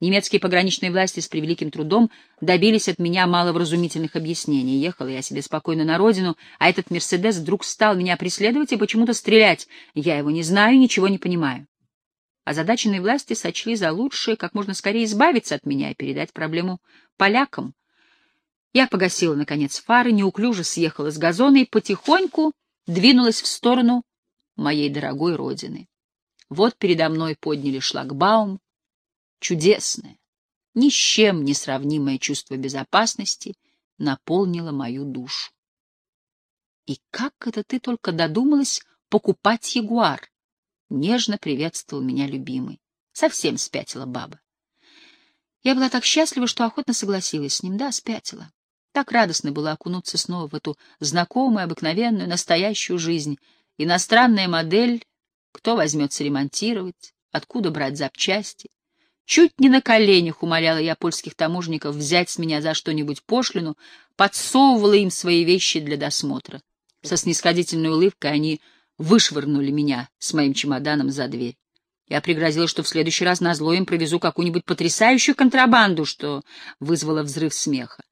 Немецкие пограничные власти с превеликим трудом добились от меня маловразумительных объяснений. Ехала я себе спокойно на родину, а этот «Мерседес» вдруг стал меня преследовать и почему-то стрелять. Я его не знаю, ничего не понимаю. Озадаченные власти сочли за лучшее как можно скорее избавиться от меня и передать проблему полякам. Я погасила, наконец, фары, неуклюже съехала с газона и потихоньку двинулась в сторону моей дорогой родины. Вот передо мной подняли шлагбаум, Чудесное, ни с чем не сравнимое чувство безопасности наполнило мою душу. «И как это ты только додумалась покупать ягуар?» — нежно приветствовал меня любимый. Совсем спятила баба. Я была так счастлива, что охотно согласилась с ним. Да, спятила. Так радостно было окунуться снова в эту знакомую, обыкновенную, настоящую жизнь. Иностранная модель, кто возьмется ремонтировать, откуда брать запчасти. Чуть не на коленях умоляла я польских таможников взять с меня за что-нибудь пошлину, подсовывала им свои вещи для досмотра. Со снисходительной улыбкой они вышвырнули меня с моим чемоданом за дверь. Я пригрозила, что в следующий раз назло им провезу какую-нибудь потрясающую контрабанду, что вызвало взрыв смеха.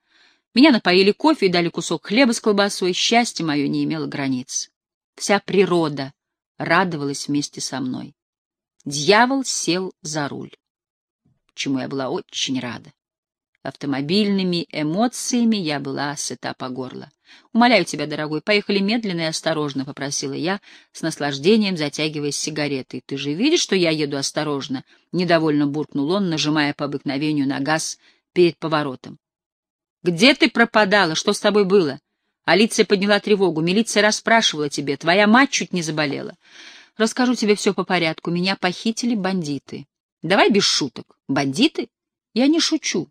Меня напоили кофе и дали кусок хлеба с колбасой. Счастье мое не имело границ. Вся природа радовалась вместе со мной. Дьявол сел за руль чему я была очень рада. Автомобильными эмоциями я была сыта по горло. «Умоляю тебя, дорогой, поехали медленно и осторожно», — попросила я, с наслаждением затягиваясь сигаретой. «Ты же видишь, что я еду осторожно?» — недовольно буркнул он, нажимая по обыкновению на газ перед поворотом. «Где ты пропадала? Что с тобой было?» Алиция подняла тревогу. «Милиция расспрашивала тебе. Твоя мать чуть не заболела. Расскажу тебе все по порядку. Меня похитили бандиты». Давай без шуток. Бандиты? Я не шучу.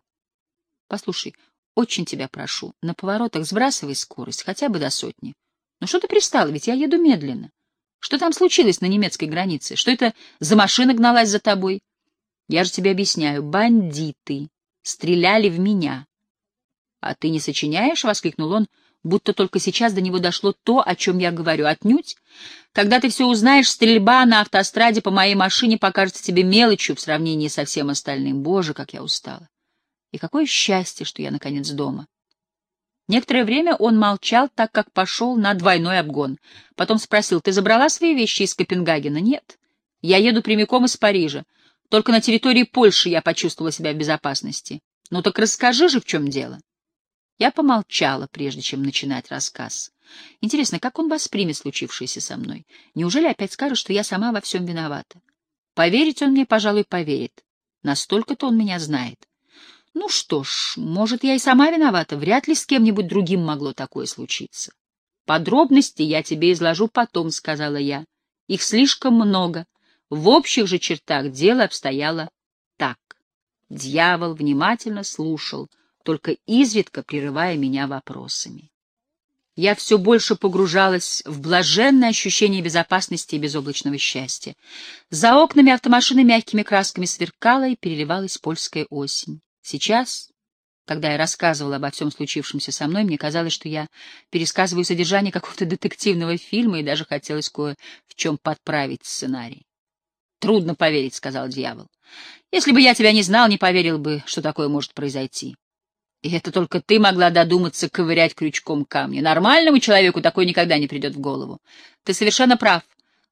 Послушай, очень тебя прошу, на поворотах сбрасывай скорость, хотя бы до сотни. Ну что ты пристала, ведь я еду медленно. Что там случилось на немецкой границе? Что это за машина гналась за тобой? Я же тебе объясняю, бандиты стреляли в меня. — А ты не сочиняешь? — воскликнул он, будто только сейчас до него дошло то, о чем я говорю. Отнюдь. Когда ты все узнаешь, стрельба на автостраде по моей машине покажется тебе мелочью в сравнении со всем остальным. Боже, как я устала. И какое счастье, что я, наконец, дома. Некоторое время он молчал, так как пошел на двойной обгон. Потом спросил, ты забрала свои вещи из Копенгагена? Нет. Я еду прямиком из Парижа. Только на территории Польши я почувствовала себя в безопасности. Ну так расскажи же, в чем дело. Я помолчала, прежде чем начинать рассказ. Интересно, как он воспримет случившееся со мной? Неужели опять скажет, что я сама во всем виновата? Поверить он мне, пожалуй, поверит. Настолько-то он меня знает. Ну что ж, может, я и сама виновата. Вряд ли с кем-нибудь другим могло такое случиться. Подробности я тебе изложу потом, — сказала я. Их слишком много. В общих же чертах дело обстояло так. Дьявол внимательно слушал, только изредка прерывая меня вопросами. Я все больше погружалась в блаженное ощущение безопасности и безоблачного счастья. За окнами автомашины мягкими красками сверкала и переливалась польская осень. Сейчас, когда я рассказывала обо всем случившемся со мной, мне казалось, что я пересказываю содержание какого-то детективного фильма и даже хотелось кое в чем подправить сценарий. «Трудно поверить», — сказал дьявол. «Если бы я тебя не знал, не поверил бы, что такое может произойти. И это только ты могла додуматься ковырять крючком камни. Нормальному человеку такое никогда не придет в голову. Ты совершенно прав.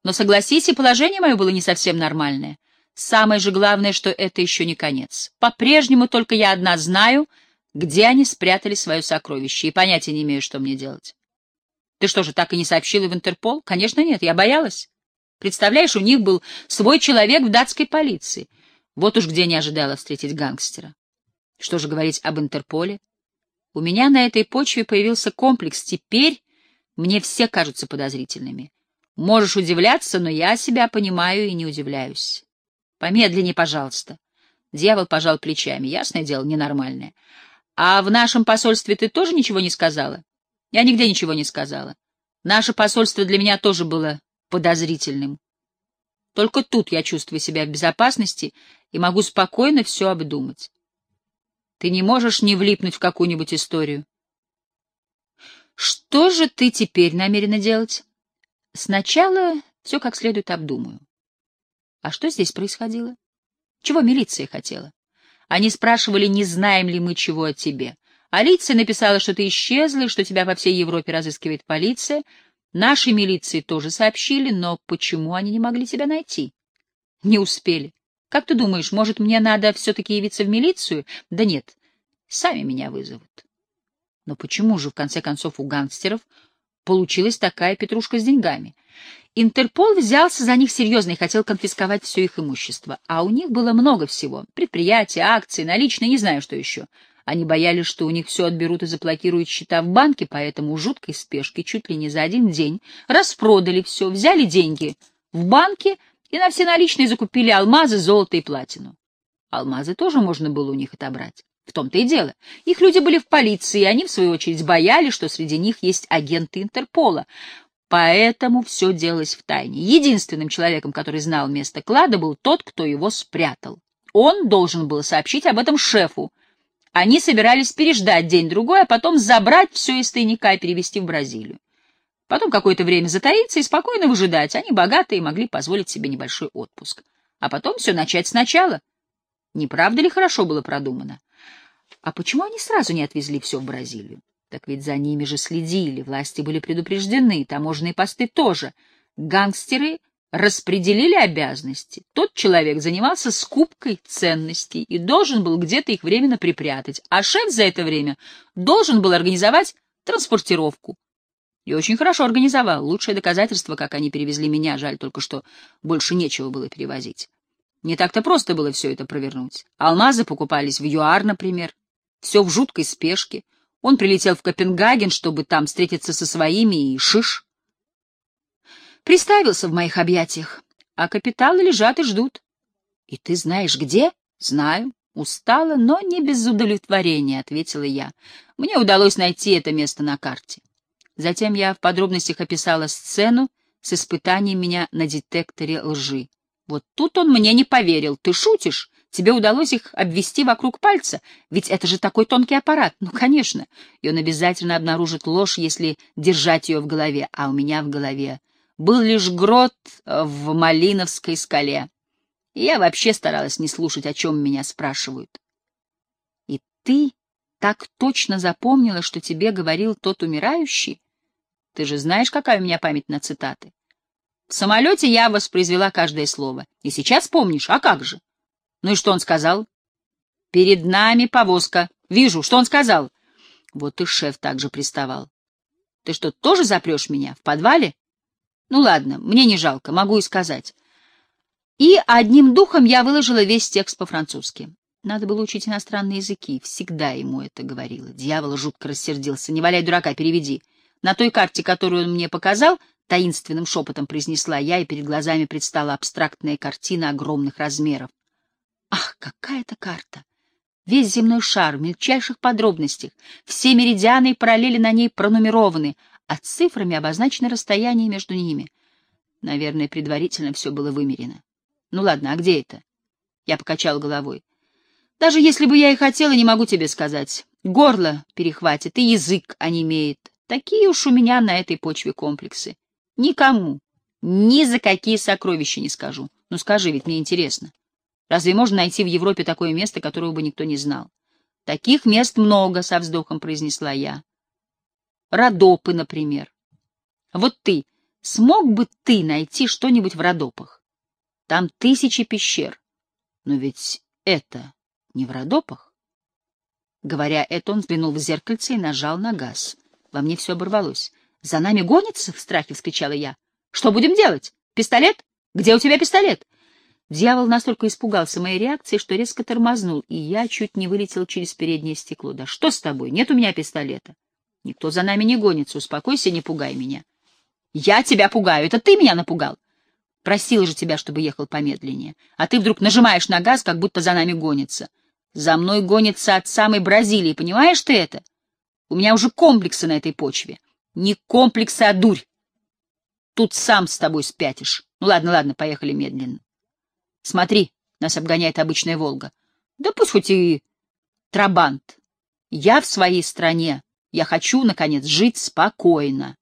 Но согласись, и положение мое было не совсем нормальное. Самое же главное, что это еще не конец. По-прежнему только я одна знаю, где они спрятали свое сокровище, и понятия не имею, что мне делать. Ты что же, так и не сообщила в Интерпол? Конечно, нет, я боялась. Представляешь, у них был свой человек в датской полиции. Вот уж где не ожидала встретить гангстера. Что же говорить об Интерполе? У меня на этой почве появился комплекс. Теперь мне все кажутся подозрительными. Можешь удивляться, но я себя понимаю и не удивляюсь. Помедленнее, пожалуйста. Дьявол пожал плечами. Ясное дело, ненормальное. А в нашем посольстве ты тоже ничего не сказала? Я нигде ничего не сказала. Наше посольство для меня тоже было подозрительным. Только тут я чувствую себя в безопасности и могу спокойно все обдумать. Ты не можешь не влипнуть в какую-нибудь историю. Что же ты теперь намерена делать? Сначала все как следует обдумаю. А что здесь происходило? Чего милиция хотела? Они спрашивали, не знаем ли мы чего о тебе. Алиция написала, что ты исчезла что тебя по всей Европе разыскивает полиция. Наши милиции тоже сообщили, но почему они не могли тебя найти? Не успели. Как ты думаешь, может, мне надо все-таки явиться в милицию? Да нет, сами меня вызовут. Но почему же, в конце концов, у гангстеров получилась такая петрушка с деньгами? Интерпол взялся за них серьезно и хотел конфисковать все их имущество. А у них было много всего. Предприятия, акции, наличные, не знаю, что еще. Они боялись, что у них все отберут и заблокируют счета в банке, поэтому у жуткой спешки чуть ли не за один день распродали все, взяли деньги в банке и на все наличные закупили алмазы, золото и платину. Алмазы тоже можно было у них отобрать. В том-то и дело. Их люди были в полиции, и они, в свою очередь, боялись, что среди них есть агенты Интерпола. Поэтому все делалось в тайне. Единственным человеком, который знал место клада, был тот, кто его спрятал. Он должен был сообщить об этом шефу. Они собирались переждать день-другой, а потом забрать все из тайника и перевезти в Бразилию. Потом какое-то время затаиться и спокойно выжидать. Они богатые и могли позволить себе небольшой отпуск. А потом все начать сначала. Не правда ли хорошо было продумано? А почему они сразу не отвезли все в Бразилию? Так ведь за ними же следили, власти были предупреждены, таможенные посты тоже. Гангстеры распределили обязанности. Тот человек занимался скупкой ценностей и должен был где-то их временно припрятать, а шеф за это время должен был организовать транспортировку. И очень хорошо организовал. Лучшее доказательство, как они перевезли меня, жаль только, что больше нечего было перевозить. Не так-то просто было все это провернуть. Алмазы покупались в ЮАР, например. Все в жуткой спешке. Он прилетел в Копенгаген, чтобы там встретиться со своими, и шиш. Приставился в моих объятиях, а капиталы лежат и ждут. И ты знаешь, где? Знаю. Устала, но не без удовлетворения, — ответила я. Мне удалось найти это место на карте. Затем я в подробностях описала сцену с испытанием меня на детекторе лжи. Вот тут он мне не поверил. Ты шутишь? Тебе удалось их обвести вокруг пальца? Ведь это же такой тонкий аппарат. Ну, конечно. И он обязательно обнаружит ложь, если держать ее в голове. А у меня в голове был лишь грот в Малиновской скале. И я вообще старалась не слушать, о чем меня спрашивают. И ты так точно запомнила, что тебе говорил тот умирающий? Ты же знаешь, какая у меня память на цитаты. В самолете я воспроизвела каждое слово. И сейчас помнишь, а как же? Ну и что он сказал? Перед нами повозка. Вижу, что он сказал? Вот и шеф также приставал. Ты что, тоже запрешь меня? В подвале? Ну ладно, мне не жалко, могу и сказать. И одним духом я выложила весь текст по-французски. Надо было учить иностранные языки. Всегда ему это говорила. Дьявол жутко рассердился. Не валяй дурака, переведи. На той карте, которую он мне показал, таинственным шепотом произнесла я, и перед глазами предстала абстрактная картина огромных размеров. Ах, какая это карта! Весь земной шар в мельчайших подробностях, все меридианы и параллели на ней пронумерованы, а цифрами обозначено расстояние между ними. Наверное, предварительно все было вымерено. Ну ладно, а где это? Я покачал головой. Даже если бы я и хотела, не могу тебе сказать. Горло перехватит и язык онемеет. Такие уж у меня на этой почве комплексы. Никому, ни за какие сокровища не скажу. Ну скажи, ведь мне интересно. Разве можно найти в Европе такое место, которого бы никто не знал? Таких мест много, со вздохом произнесла я. Родопы, например. Вот ты, смог бы ты найти что-нибудь в Родопах? Там тысячи пещер. Но ведь это не в Родопах. Говоря это, он взглянул в зеркальце и нажал на газ. Во мне все оборвалось. «За нами гонится?» — в страхе вскричала я. «Что будем делать? Пистолет? Где у тебя пистолет?» Дьявол настолько испугался моей реакции, что резко тормознул, и я чуть не вылетел через переднее стекло. «Да что с тобой? Нет у меня пистолета». «Никто за нами не гонится. Успокойся, не пугай меня». «Я тебя пугаю. Это ты меня напугал. Просил же тебя, чтобы ехал помедленнее. А ты вдруг нажимаешь на газ, как будто за нами гонится. За мной гонится от самой Бразилии, понимаешь ты это?» У меня уже комплексы на этой почве. Не комплексы, а дурь. Тут сам с тобой спятишь. Ну ладно, ладно, поехали медленно. Смотри, нас обгоняет обычная «Волга». Да пусть хоть и Трабант. Я в своей стране. Я хочу, наконец, жить спокойно.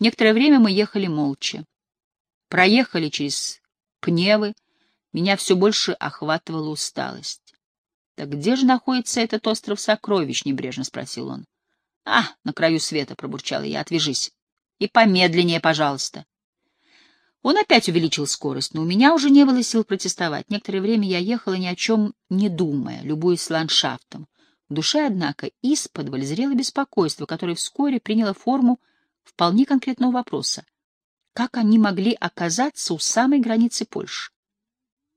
Некоторое время мы ехали молча. Проехали через Пневы. Меня все больше охватывала усталость. «Так где же находится этот остров сокровищ?» — небрежно спросил он. «А, на краю света», — пробурчала я, — «отвяжись. И помедленнее, пожалуйста». Он опять увеличил скорость, но у меня уже не было сил протестовать. Некоторое время я ехала ни о чем не думая, любуясь ландшафтом. В душе, однако, исподволь зрело беспокойство, которое вскоре приняло форму вполне конкретного вопроса. Как они могли оказаться у самой границы Польши?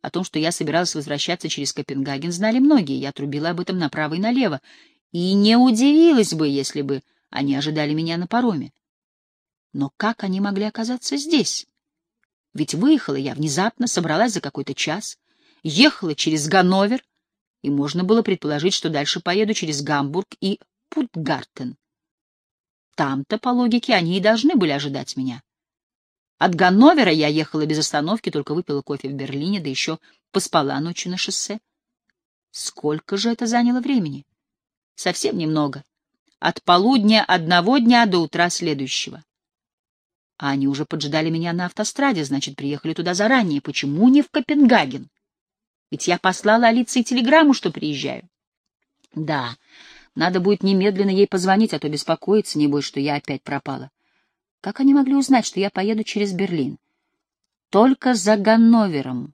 О том, что я собиралась возвращаться через Копенгаген, знали многие, я трубила об этом направо и налево, и не удивилась бы, если бы они ожидали меня на пароме. Но как они могли оказаться здесь? Ведь выехала я внезапно, собралась за какой-то час, ехала через Ганновер, и можно было предположить, что дальше поеду через Гамбург и Путгартен. Там-то, по логике, они и должны были ожидать меня. От Ганновера я ехала без остановки, только выпила кофе в Берлине, да еще поспала ночью на шоссе. Сколько же это заняло времени? Совсем немного. От полудня одного дня до утра следующего. А они уже поджидали меня на автостраде, значит, приехали туда заранее. Почему не в Копенгаген? Ведь я послала Алиции телеграмму, что приезжаю. Да, надо будет немедленно ей позвонить, а то беспокоиться, не бойся, что я опять пропала. Как они могли узнать, что я поеду через Берлин? Только за Ганновером,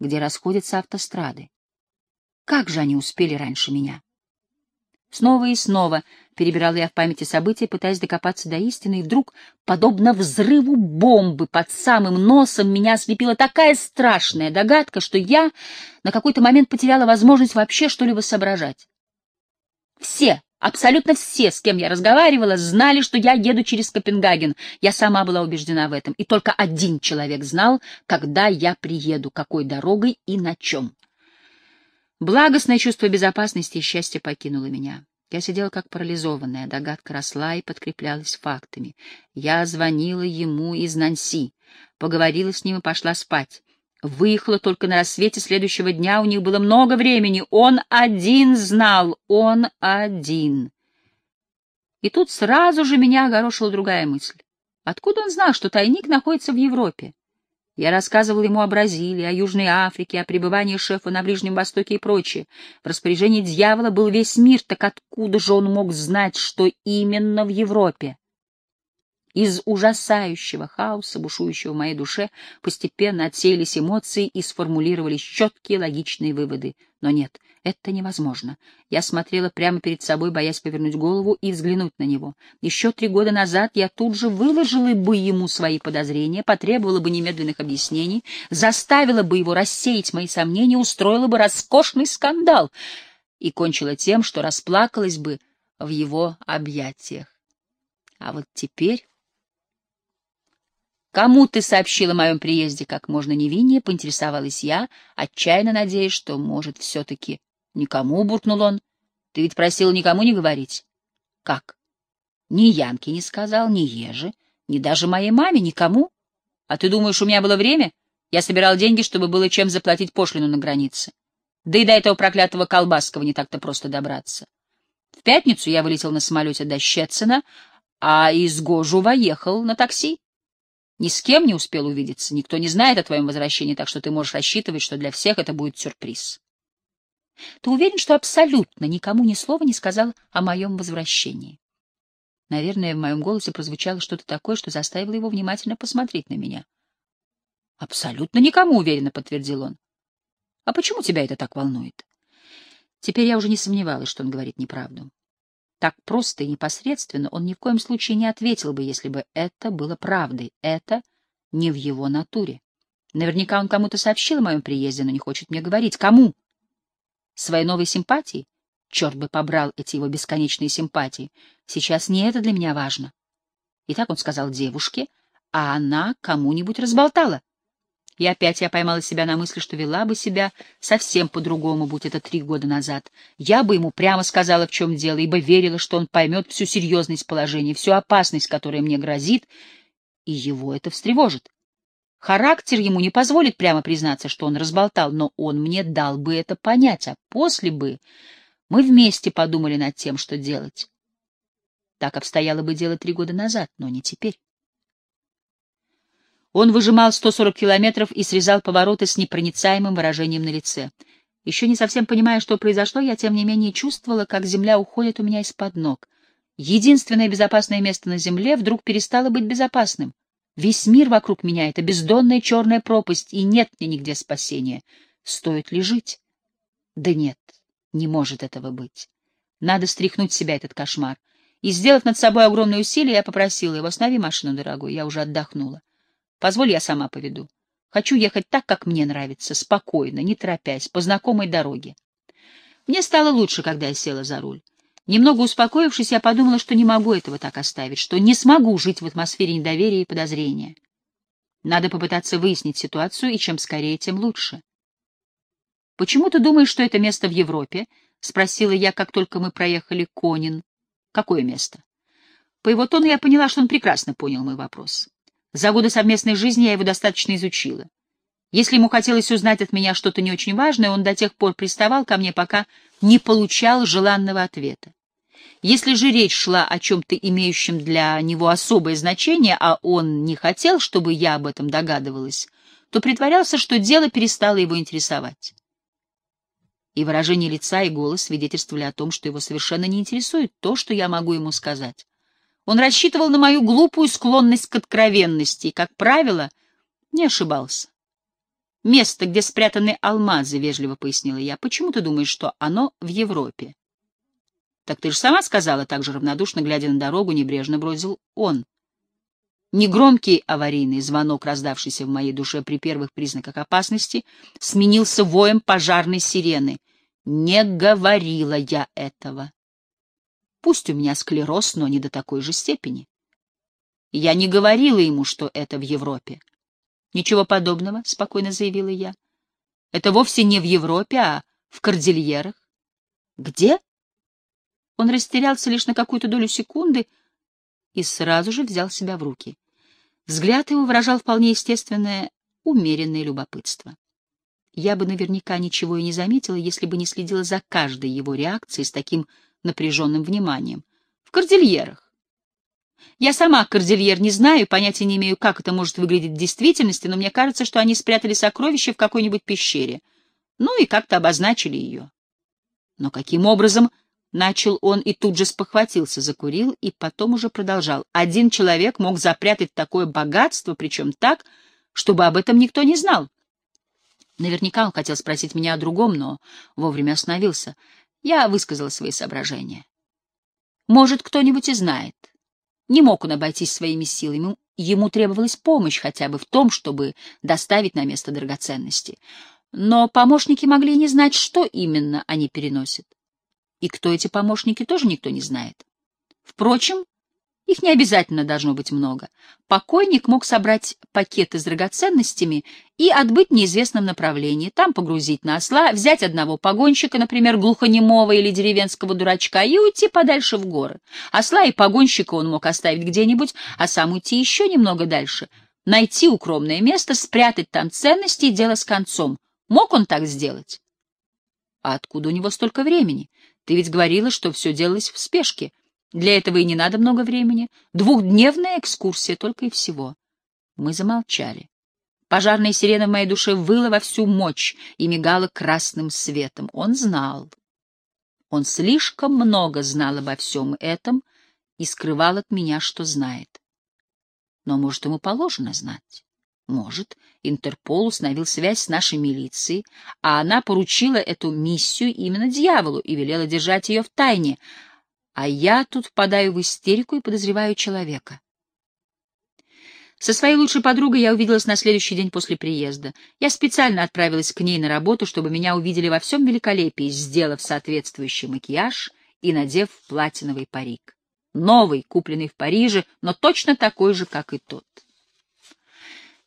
где расходятся автострады. Как же они успели раньше меня? Снова и снова перебирала я в памяти события, пытаясь докопаться до истины, и вдруг, подобно взрыву бомбы под самым носом, меня ослепила такая страшная догадка, что я на какой-то момент потеряла возможность вообще что-либо соображать. Все, абсолютно все, с кем я разговаривала, знали, что я еду через Копенгаген. Я сама была убеждена в этом, и только один человек знал, когда я приеду, какой дорогой и на чем. Благостное чувство безопасности и счастья покинуло меня. Я сидела как парализованная, догадка росла и подкреплялась фактами. Я звонила ему из Нанси, поговорила с ним и пошла спать. Выехала только на рассвете следующего дня, у них было много времени. Он один знал, он один. И тут сразу же меня огорошила другая мысль. Откуда он знал, что тайник находится в Европе? Я рассказывал ему о Бразилии, о Южной Африке, о пребывании шефа на Ближнем Востоке и прочее. В распоряжении дьявола был весь мир, так откуда же он мог знать, что именно в Европе? Из ужасающего хаоса, бушующего в моей душе, постепенно отсеялись эмоции и сформулировались четкие логичные выводы. Но нет, это невозможно. Я смотрела прямо перед собой, боясь повернуть голову и взглянуть на него. Еще три года назад я тут же выложила бы ему свои подозрения, потребовала бы немедленных объяснений, заставила бы его рассеять мои сомнения, устроила бы роскошный скандал и кончила тем, что расплакалась бы в его объятиях. А вот теперь... «Кому ты сообщила о моем приезде?» Как можно невиннее поинтересовалась я, отчаянно надеясь, что, может, все-таки... «Никому», — буркнул он. «Ты ведь просил никому не говорить». «Как?» «Ни Янке не сказал, ни Еже, ни даже моей маме, никому. А ты думаешь, у меня было время? Я собирал деньги, чтобы было чем заплатить пошлину на границе. Да и до этого проклятого Колбаскова не так-то просто добраться. В пятницу я вылетел на самолете до Щецина, а из Гожува ехал на такси. Ни с кем не успел увидеться, никто не знает о твоем возвращении, так что ты можешь рассчитывать, что для всех это будет сюрприз. Ты уверен, что абсолютно никому ни слова не сказал о моем возвращении? Наверное, в моем голосе прозвучало что-то такое, что заставило его внимательно посмотреть на меня. Абсолютно никому, уверенно подтвердил он. А почему тебя это так волнует? Теперь я уже не сомневалась, что он говорит неправду. Так просто и непосредственно он ни в коем случае не ответил бы, если бы это было правдой. Это не в его натуре. Наверняка он кому-то сообщил о моем приезде, но не хочет мне говорить. Кому? Своей новой симпатии? Черт бы побрал эти его бесконечные симпатии. Сейчас не это для меня важно. И так он сказал девушке, а она кому-нибудь разболтала. И опять я поймала себя на мысли, что вела бы себя совсем по-другому, будь это три года назад. Я бы ему прямо сказала, в чем дело, ибо верила, что он поймет всю серьезность положения, всю опасность, которая мне грозит, и его это встревожит. Характер ему не позволит прямо признаться, что он разболтал, но он мне дал бы это понять, а после бы мы вместе подумали над тем, что делать. Так обстояло бы дело три года назад, но не теперь. Он выжимал 140 километров и срезал повороты с непроницаемым выражением на лице. Еще не совсем понимая, что произошло, я, тем не менее, чувствовала, как земля уходит у меня из-под ног. Единственное безопасное место на земле вдруг перестало быть безопасным. Весь мир вокруг меня — это бездонная черная пропасть, и нет мне нигде спасения. Стоит ли жить? Да нет, не может этого быть. Надо стряхнуть себя этот кошмар. И, сделав над собой огромное усилие, я попросила его, останови машину, дорогой, я уже отдохнула. Позволь, я сама поведу. Хочу ехать так, как мне нравится, спокойно, не торопясь, по знакомой дороге. Мне стало лучше, когда я села за руль. Немного успокоившись, я подумала, что не могу этого так оставить, что не смогу жить в атмосфере недоверия и подозрения. Надо попытаться выяснить ситуацию, и чем скорее, тем лучше. «Почему ты думаешь, что это место в Европе?» — спросила я, как только мы проехали Конин. «Какое место?» По его тону я поняла, что он прекрасно понял мой вопрос. За годы совместной жизни я его достаточно изучила. Если ему хотелось узнать от меня что-то не очень важное, он до тех пор приставал ко мне, пока не получал желанного ответа. Если же речь шла о чем-то имеющем для него особое значение, а он не хотел, чтобы я об этом догадывалась, то притворялся, что дело перестало его интересовать. И выражение лица и голос свидетельствовали о том, что его совершенно не интересует то, что я могу ему сказать. Он рассчитывал на мою глупую склонность к откровенности и, как правило, не ошибался. «Место, где спрятаны алмазы», — вежливо пояснила я. «Почему ты думаешь, что оно в Европе?» «Так ты же сама сказала», — так же равнодушно, глядя на дорогу, небрежно бросил он. Негромкий аварийный звонок, раздавшийся в моей душе при первых признаках опасности, сменился воем пожарной сирены. Не говорила я этого. Пусть у меня склероз, но не до такой же степени. Я не говорила ему, что это в Европе. Ничего подобного, — спокойно заявила я. Это вовсе не в Европе, а в Кордильерах. Где? Он растерялся лишь на какую-то долю секунды и сразу же взял себя в руки. Взгляд его выражал вполне естественное, умеренное любопытство. Я бы наверняка ничего и не заметила, если бы не следила за каждой его реакцией с таким напряженным вниманием. В кордильерах. Я сама кордильер не знаю, понятия не имею, как это может выглядеть в действительности, но мне кажется, что они спрятали сокровища в какой-нибудь пещере. Ну и как-то обозначили ее. Но каким образом... Начал он и тут же спохватился, закурил и потом уже продолжал. Один человек мог запрятать такое богатство, причем так, чтобы об этом никто не знал. Наверняка он хотел спросить меня о другом, но вовремя остановился. Я высказала свои соображения. Может, кто-нибудь и знает. Не мог он обойтись своими силами. Ему требовалась помощь хотя бы в том, чтобы доставить на место драгоценности. Но помощники могли не знать, что именно они переносят. И кто эти помощники, тоже никто не знает. Впрочем, их не обязательно должно быть много. Покойник мог собрать пакеты с драгоценностями и отбыть в неизвестном направлении, там погрузить на осла, взять одного погонщика, например, глухонемого или деревенского дурачка, и уйти подальше в горы. Осла и погонщика он мог оставить где-нибудь, а сам уйти еще немного дальше, найти укромное место, спрятать там ценности и дело с концом. Мог он так сделать? А откуда у него столько времени? Ты ведь говорила, что все делалось в спешке. Для этого и не надо много времени. Двухдневная экскурсия только и всего. Мы замолчали. Пожарная сирена в моей душе выла во всю мощь и мигала красным светом. Он знал. Он слишком много знал обо всем этом и скрывал от меня, что знает. Но, может, ему положено знать? Может, Интерпол установил связь с нашей милицией, а она поручила эту миссию именно дьяволу и велела держать ее в тайне — а я тут впадаю в истерику и подозреваю человека. Со своей лучшей подругой я увиделась на следующий день после приезда. Я специально отправилась к ней на работу, чтобы меня увидели во всем великолепии, сделав соответствующий макияж и надев платиновый парик. Новый, купленный в Париже, но точно такой же, как и тот.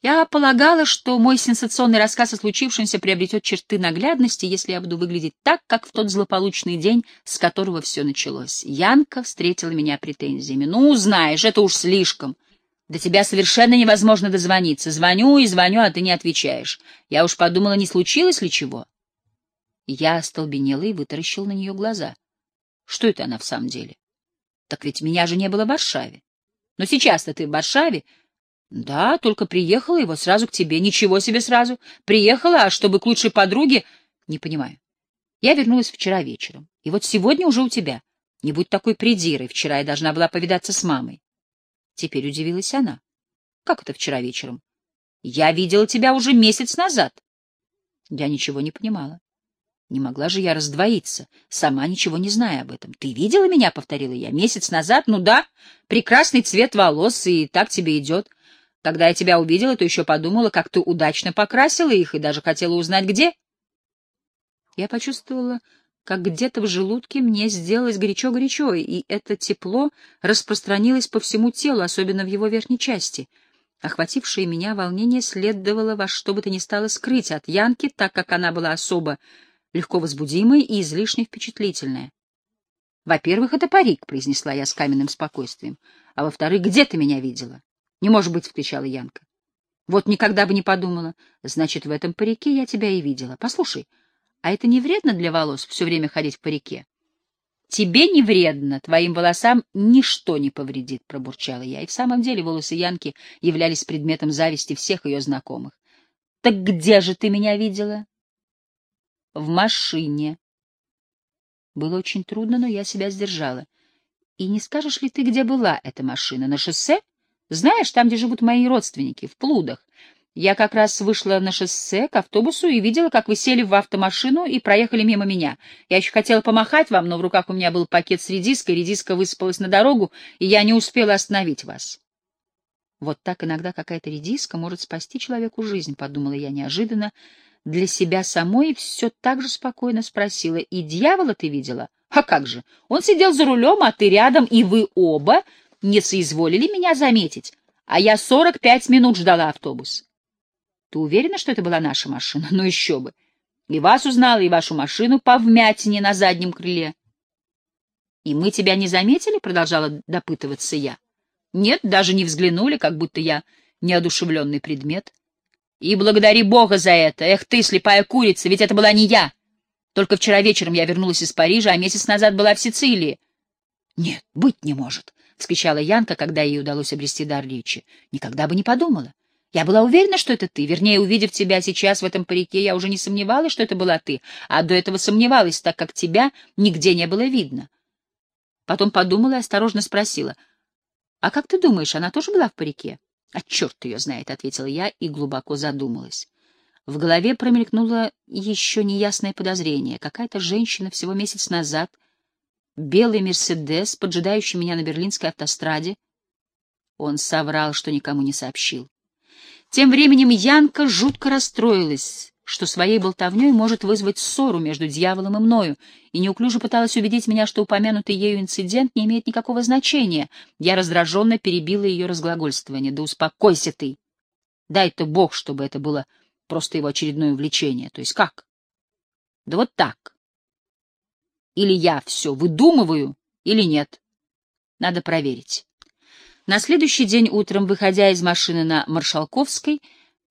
Я полагала, что мой сенсационный рассказ о случившемся приобретет черты наглядности, если я буду выглядеть так, как в тот злополучный день, с которого все началось. Янка встретила меня претензиями. «Ну, знаешь, это уж слишком. До тебя совершенно невозможно дозвониться. Звоню и звоню, а ты не отвечаешь. Я уж подумала, не случилось ли чего?» Я остолбенела и вытаращила на нее глаза. «Что это она в самом деле?» «Так ведь меня же не было в Варшаве. Но сейчас-то ты в Варшаве, да, только приехала его сразу к тебе. Ничего себе сразу. Приехала, а чтобы к лучшей подруге... Не понимаю. Я вернулась вчера вечером, и вот сегодня уже у тебя. Не будь такой придирой, вчера я должна была повидаться с мамой. Теперь удивилась она. Как это вчера вечером? Я видела тебя уже месяц назад. Я ничего не понимала. Не могла же я раздвоиться, сама ничего не зная об этом. «Ты видела меня?» — повторила я. «Месяц назад? Ну да. Прекрасный цвет волос, и так тебе идет. Когда я тебя увидела, то еще подумала, как ты удачно покрасила их, и даже хотела узнать, где». Я почувствовала, как где-то в желудке мне сделалось горячо-горячо, и это тепло распространилось по всему телу, особенно в его верхней части. Охватившее меня волнение следовало во что бы то ни стало скрыть от Янки, так как она была особо легко возбудимая и излишне впечатлительная. «Во-первых, это парик», — произнесла я с каменным спокойствием. «А во-вторых, где ты меня видела?» «Не может быть», — вскричала Янка. «Вот никогда бы не подумала. Значит, в этом парике я тебя и видела. Послушай, а это не вредно для волос все время ходить в парике?» «Тебе не вредно, твоим волосам ничто не повредит», — пробурчала я. И в самом деле волосы Янки являлись предметом зависти всех ее знакомых. «Так где же ты меня видела?» в машине. Было очень трудно, но я себя сдержала. И не скажешь ли ты, где была эта машина? На шоссе? Знаешь, там, где живут мои родственники, в Плудах. Я как раз вышла на шоссе к автобусу и видела, как вы сели в автомашину и проехали мимо меня. Я еще хотела помахать вам, но в руках у меня был пакет с редиской, редиска высыпалась на дорогу, и я не успела остановить вас. Вот так иногда какая-то редиска может спасти человеку жизнь, — подумала я неожиданно, — для себя самой и все так же спокойно спросила, «И дьявола ты видела?» «А как же? Он сидел за рулем, а ты рядом, и вы оба не соизволили меня заметить, а я сорок пять минут ждала автобус». «Ты уверена, что это была наша машина? Ну еще бы! И вас узнала, и вашу машину по вмятине на заднем крыле». «И мы тебя не заметили?» — продолжала допытываться я. «Нет, даже не взглянули, как будто я неодушевленный предмет». И благодари Бога за это. Эх ты, слепая курица, ведь это была не я. Только вчера вечером я вернулась из Парижа, а месяц назад была в Сицилии. — Нет, быть не может, — вскричала Янка, когда ей удалось обрести дар речи. — Никогда бы не подумала. Я была уверена, что это ты. Вернее, увидев тебя сейчас в этом парике, я уже не сомневалась, что это была ты, а до этого сомневалась, так как тебя нигде не было видно. Потом подумала и осторожно спросила. — А как ты думаешь, она тоже была в парике? — А черт ее знает, — ответила я и глубоко задумалась. В голове промелькнуло еще неясное подозрение. Какая-то женщина всего месяц назад, белый «Мерседес», поджидающий меня на берлинской автостраде. Он соврал, что никому не сообщил. Тем временем Янка жутко расстроилась что своей болтовней может вызвать ссору между дьяволом и мною, и неуклюже пыталась убедить меня, что упомянутый ею инцидент не имеет никакого значения. Я раздраженно перебила ее разглагольствование. «Да успокойся ты! Дай-то Бог, чтобы это было просто его очередное увлечение. То есть как? Да вот так. Или я все выдумываю, или нет. Надо проверить». На следующий день утром, выходя из машины на Маршалковской,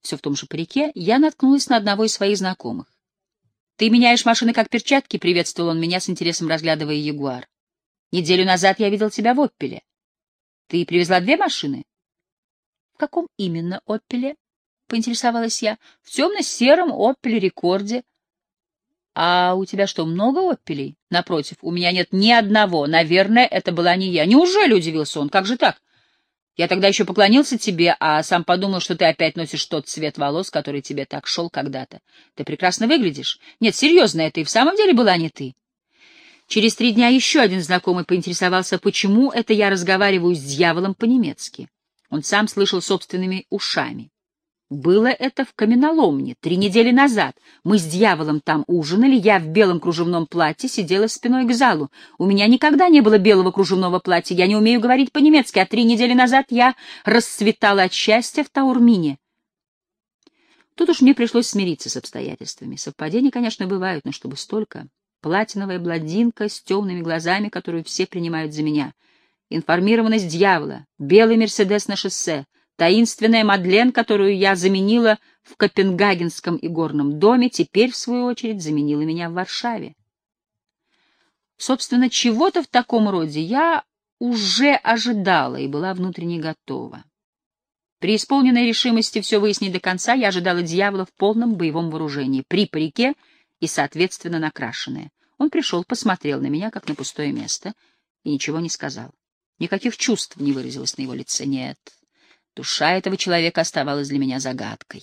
все в том же парике, я наткнулась на одного из своих знакомых. «Ты меняешь машины как перчатки», — приветствовал он меня с интересом, разглядывая ягуар. «Неделю назад я видел тебя в Оппеле. Ты привезла две машины?» «В каком именно Оппеле?» — поинтересовалась я. «В темно-сером Оппеле-рекорде». «А у тебя что, много Оппелей?» «Напротив, у меня нет ни одного. Наверное, это была не я». «Неужели?» — удивился он. «Как же так?» Я тогда еще поклонился тебе, а сам подумал, что ты опять носишь тот цвет волос, который тебе так шел когда-то. Ты прекрасно выглядишь. Нет, серьезно, это и в самом деле была не ты. Через три дня еще один знакомый поинтересовался, почему это я разговариваю с дьяволом по-немецки. Он сам слышал собственными ушами. Было это в каменоломне, три недели назад. Мы с дьяволом там ужинали, я в белом кружевном платье сидела спиной к залу. У меня никогда не было белого кружевного платья, я не умею говорить по-немецки, а три недели назад я расцветала от счастья в Таурмине. Тут уж мне пришлось смириться с обстоятельствами. Совпадения, конечно, бывают, но чтобы столько. Платиновая блондинка с темными глазами, которую все принимают за меня. Информированность дьявола, белый Мерседес на шоссе — Таинственная Мадлен, которую я заменила в Копенгагенском игорном доме, теперь, в свою очередь, заменила меня в Варшаве. Собственно, чего-то в таком роде я уже ожидала и была внутренне готова. При исполненной решимости все выяснить до конца я ожидала дьявола в полном боевом вооружении, при парике и, соответственно, накрашенная. Он пришел, посмотрел на меня, как на пустое место, и ничего не сказал. Никаких чувств не выразилось на его лице. Нет, душа этого человека оставалась для меня загадкой.